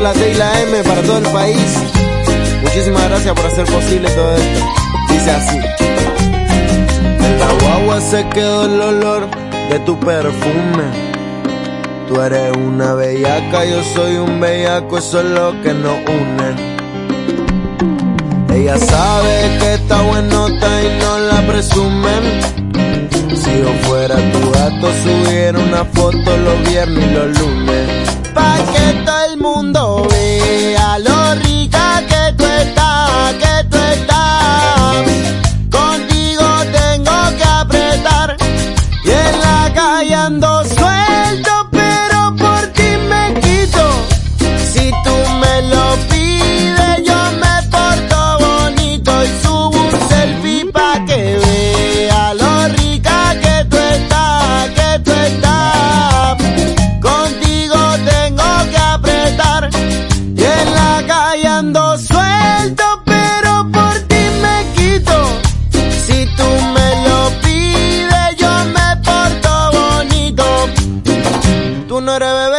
La D y la M para todo el país. Muchísimas gracias por hacer posible todo esto. Dice así. En la guagua se quedó el olor de tu perfume. Tú eres una bellaca, yo soy un bellaco, eso es lo que nos une. Ella sabe que está buenota y no la presumen. Si yo fuera tu gato, subiera una foto los viernes y los lunes. Pa' que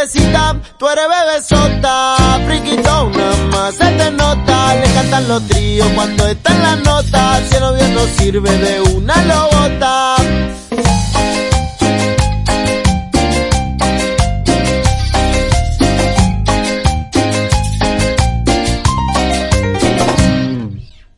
bebecita, tú eres bebesota, friquitona más se te nota, le cantan los tríos cuando está en la nota, si el no sirve de una lo bota.